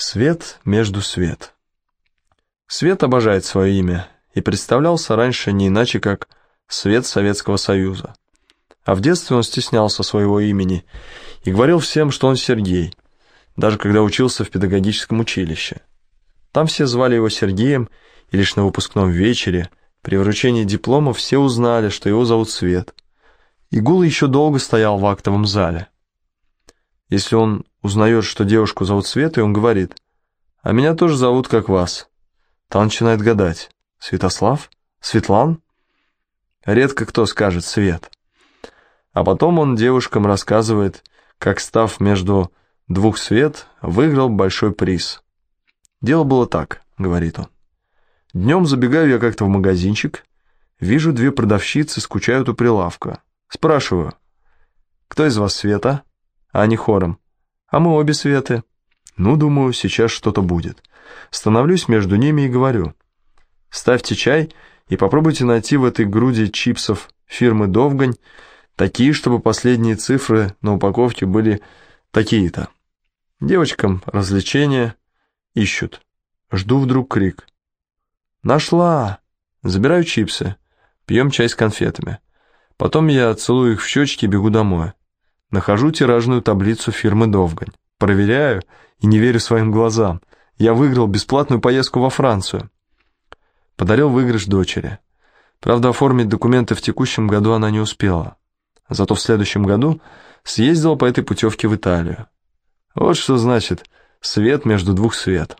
Свет между свет. Свет обожает свое имя и представлялся раньше не иначе, как Свет Советского Союза. А в детстве он стеснялся своего имени и говорил всем, что он Сергей, даже когда учился в педагогическом училище. Там все звали его Сергеем, и лишь на выпускном вечере, при вручении диплома, все узнали, что его зовут Свет. Игула еще долго стоял в актовом зале. Если он узнает, что девушку зовут Света, и он говорит, «А меня тоже зовут, как вас». Он начинает гадать, «Святослав? Светлан?» Редко кто скажет «Свет». А потом он девушкам рассказывает, как, став между двух свет, выиграл большой приз. «Дело было так», — говорит он. «Днем забегаю я как-то в магазинчик, вижу две продавщицы скучают у прилавка. Спрашиваю, кто из вас Света?» А они хором. А мы обе Светы. Ну, думаю, сейчас что-то будет. Становлюсь между ними и говорю. Ставьте чай и попробуйте найти в этой груди чипсов фирмы «Довгань» такие, чтобы последние цифры на упаковке были такие-то. Девочкам развлечения ищут. Жду вдруг крик. «Нашла!» Забираю чипсы. Пьем чай с конфетами. Потом я целую их в щечки и бегу домой. Нахожу тиражную таблицу фирмы «Довгань». Проверяю и не верю своим глазам. Я выиграл бесплатную поездку во Францию. Подарил выигрыш дочери. Правда, оформить документы в текущем году она не успела. Зато в следующем году съездила по этой путевке в Италию. Вот что значит свет между двух свет.